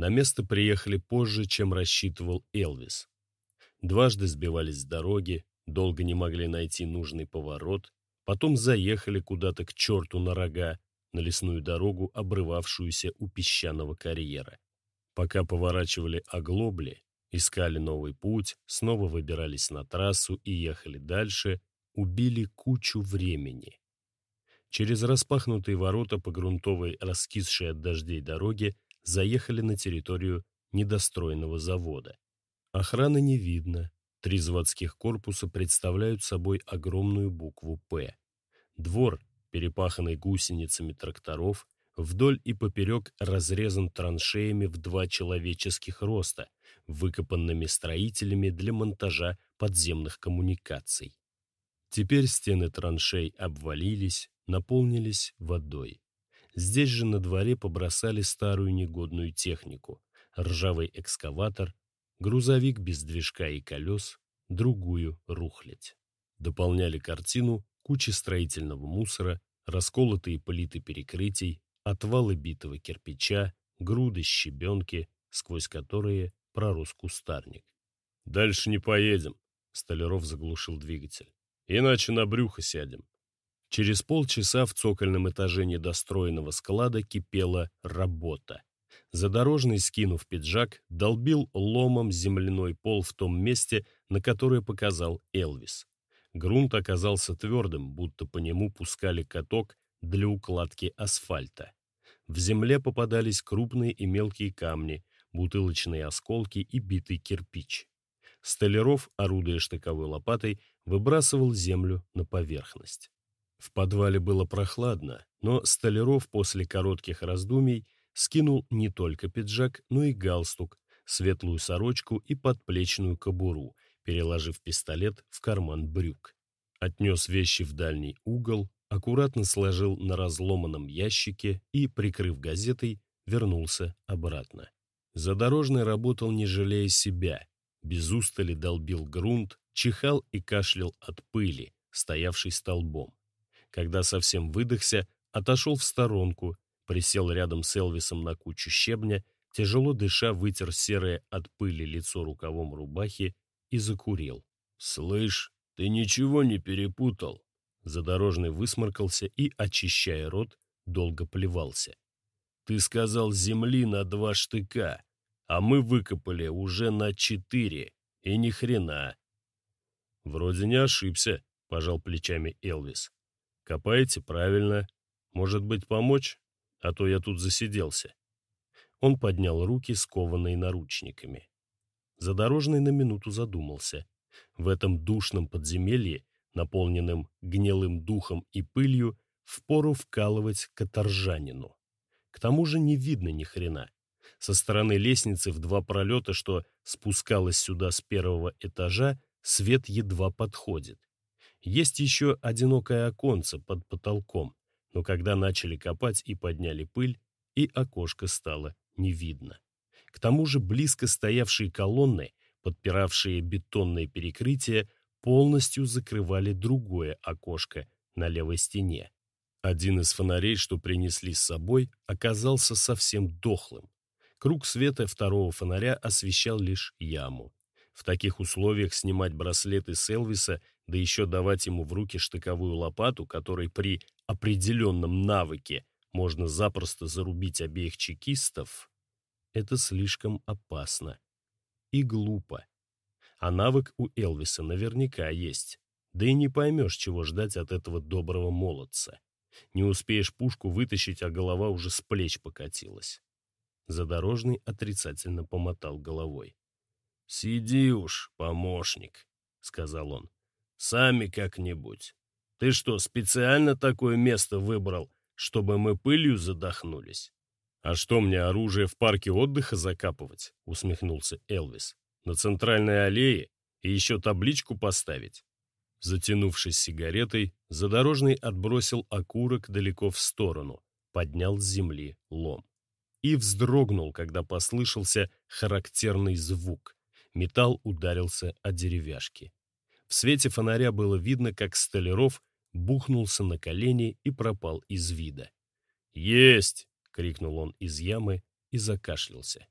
На место приехали позже, чем рассчитывал Элвис. Дважды сбивались с дороги, долго не могли найти нужный поворот, потом заехали куда-то к черту на рога, на лесную дорогу, обрывавшуюся у песчаного карьера. Пока поворачивали оглобли, искали новый путь, снова выбирались на трассу и ехали дальше, убили кучу времени. Через распахнутые ворота по грунтовой, раскисшей от дождей дороге, заехали на территорию недостроенного завода. Охраны не видно. Три заводских корпуса представляют собой огромную букву «П». Двор, перепаханный гусеницами тракторов, вдоль и поперек разрезан траншеями в два человеческих роста, выкопанными строителями для монтажа подземных коммуникаций. Теперь стены траншей обвалились, наполнились водой. Здесь же на дворе побросали старую негодную технику, ржавый экскаватор, грузовик без движка и колес, другую рухлядь. Дополняли картину кучи строительного мусора, расколотые плиты перекрытий, отвалы битого кирпича, груды щебенки, сквозь которые пророс кустарник. «Дальше не поедем», — Столяров заглушил двигатель. «Иначе на брюхо сядем». Через полчаса в цокольном этаже недостроенного склада кипела работа. Задорожный, скинув пиджак, долбил ломом земляной пол в том месте, на которое показал Элвис. Грунт оказался твердым, будто по нему пускали каток для укладки асфальта. В земле попадались крупные и мелкие камни, бутылочные осколки и битый кирпич. Столяров, орудуя штыковой лопатой, выбрасывал землю на поверхность. В подвале было прохладно, но Столяров после коротких раздумий скинул не только пиджак, но и галстук, светлую сорочку и подплечную кобуру, переложив пистолет в карман брюк. Отнес вещи в дальний угол, аккуратно сложил на разломанном ящике и, прикрыв газетой, вернулся обратно. Задорожный работал, не жалея себя, без устали долбил грунт, чихал и кашлял от пыли, стоявшей столбом. Когда совсем выдохся, отошел в сторонку, присел рядом с Элвисом на кучу щебня, тяжело дыша вытер серое от пыли лицо рукавом рубахи и закурил. «Слышь, ты ничего не перепутал?» Задорожный высморкался и, очищая рот, долго плевался. «Ты сказал земли на два штыка, а мы выкопали уже на четыре, и ни хрена». «Вроде не ошибся», — пожал плечами Элвис. Копаете правильно. Может быть, помочь? А то я тут засиделся. Он поднял руки, скованные наручниками. Задорожный на минуту задумался. В этом душном подземелье, наполненном гнилым духом и пылью, впору вкалывать каторжанину. К тому же не видно ни хрена. Со стороны лестницы в два пролета, что спускалась сюда с первого этажа, свет едва подходит. Есть еще одинокое оконце под потолком, но когда начали копать и подняли пыль, и окошко стало не видно. К тому же близко стоявшие колонны, подпиравшие бетонное перекрытие, полностью закрывали другое окошко на левой стене. Один из фонарей, что принесли с собой, оказался совсем дохлым. Круг света второго фонаря освещал лишь яму. В таких условиях снимать браслеты с Элвиса да еще давать ему в руки штыковую лопату, которой при определенном навыке можно запросто зарубить обеих чекистов, это слишком опасно и глупо. А навык у Элвиса наверняка есть. Да и не поймешь, чего ждать от этого доброго молодца. Не успеешь пушку вытащить, а голова уже с плеч покатилась. Задорожный отрицательно помотал головой. «Сиди уж, помощник», — сказал он. Сами как-нибудь. Ты что, специально такое место выбрал, чтобы мы пылью задохнулись? А что мне оружие в парке отдыха закапывать? Усмехнулся Элвис. На центральной аллее и еще табличку поставить. Затянувшись сигаретой, задорожный отбросил окурок далеко в сторону, поднял с земли лом. И вздрогнул, когда послышался характерный звук. Металл ударился о деревяшки. В свете фонаря было видно, как Столяров бухнулся на колени и пропал из вида. «Есть!» — крикнул он из ямы и закашлялся.